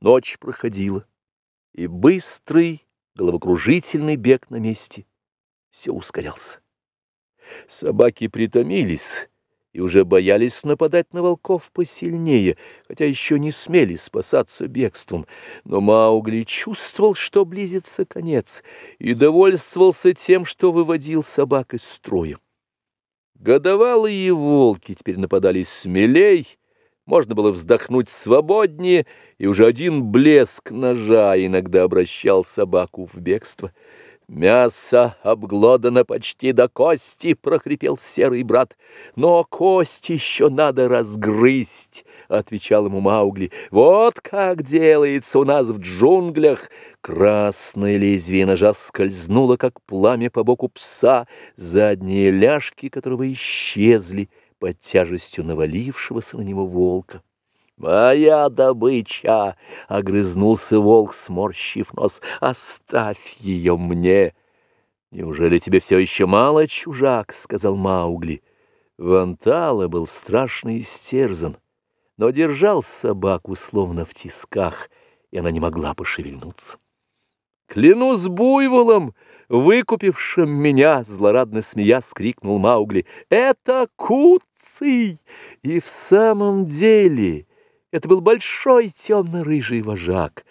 Ночь проходила, и быстрый головокружительный бег на месте все ускорялся. Собаки притомились и уже боялись нападать на волков посильнее, хотя еще не смели спасаться бегством. Но Маугли чувствовал, что близится конец, и довольствовался тем, что выводил собак из строя. Годовалые волки теперь нападали смелей, можно было вздохнуть свободнее, и уже один блеск ножа иногда обращал собаку в бегство — «Мясо обглодано почти до кости», — прохрипел серый брат. «Но кость еще надо разгрызть», — отвечал ему Маугли. «Вот как делается у нас в джунглях». Красное лезвие ножа скользнуло, как пламя по боку пса, задние ляжки которого исчезли под тяжестью навалившегося на него волка. «Моя добыча!» — огрызнулся волк, сморщив нос. «Оставь ее мне!» «Неужели тебе все еще мало, чужак?» — сказал Маугли. Вантала был страшно истерзан, но держал собаку словно в тисках, и она не могла пошевельнуться. «Клянусь буйволом, выкупившим меня!» — злорадно смея скрикнул Маугли. «Это Куций!» И в самом деле... Это был большой темно-рыжий вожак.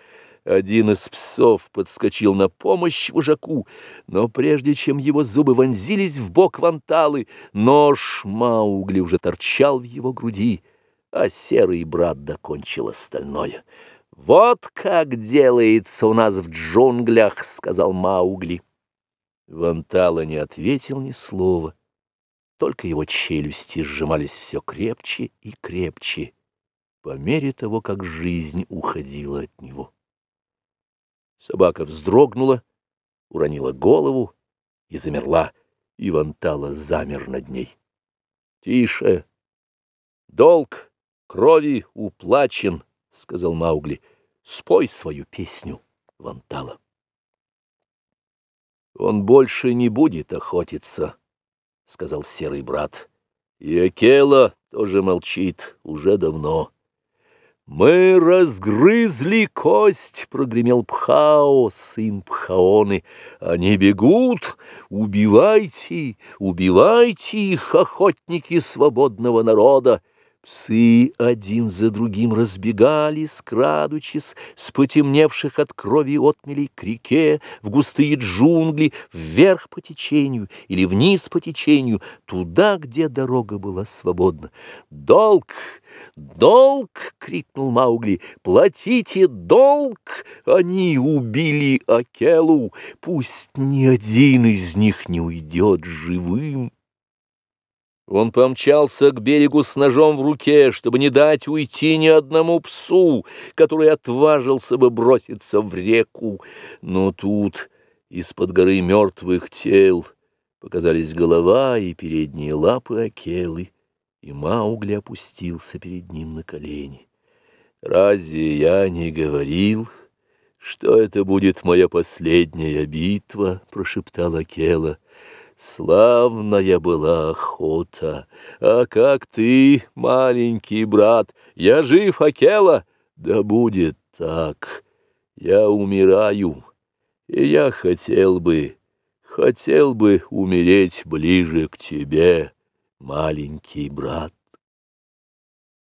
Один из псов подскочил на помощь вожаку, но прежде чем его зубы вонзились в бок ванталы, нож Маугли уже торчал в его груди, а серый брат докончил остальное. «Вот как делается у нас в джунглях», — сказал Маугли. Вантала не ответил ни слова, только его челюсти сжимались все крепче и крепче по мере того, как жизнь уходила от него. Собака вздрогнула, уронила голову и замерла, и Вантала замер над ней. — Тише! Долг крови уплачен, — сказал Маугли. — Спой свою песню, Вантала. — Он больше не будет охотиться, — сказал серый брат. И Акела тоже молчит уже давно. «Мы разгрызли кость!» — прогремел Пхао, сын Пхаоны. «Они бегут! Убивайте! Убивайте их, охотники свободного народа!» Псы один за другим разбегались, крадучись, с потемневших от крови отмелей к реке, в густые джунгли, вверх по течению или вниз по течению, туда, где дорога была свободна. «Долг! Долг!» — крикнул Маугли. «Платите долг! Они убили Акелу! Пусть ни один из них не уйдет живым!» Он помчался к берегу с ножом в руке, чтобы не дать уйти ни одному псу, который отважился бы броситься в реку. Но тут из-под горы мертвых тел показались голова и передние лапы Акелы, и Маугли опустился перед ним на колени. «Разве я не говорил, что это будет моя последняя битва?» — прошептала Акела. Славная была охота, а как ты, маленький брат, я жив, Акела? Да будет так, я умираю, и я хотел бы, хотел бы умереть ближе к тебе, маленький брат.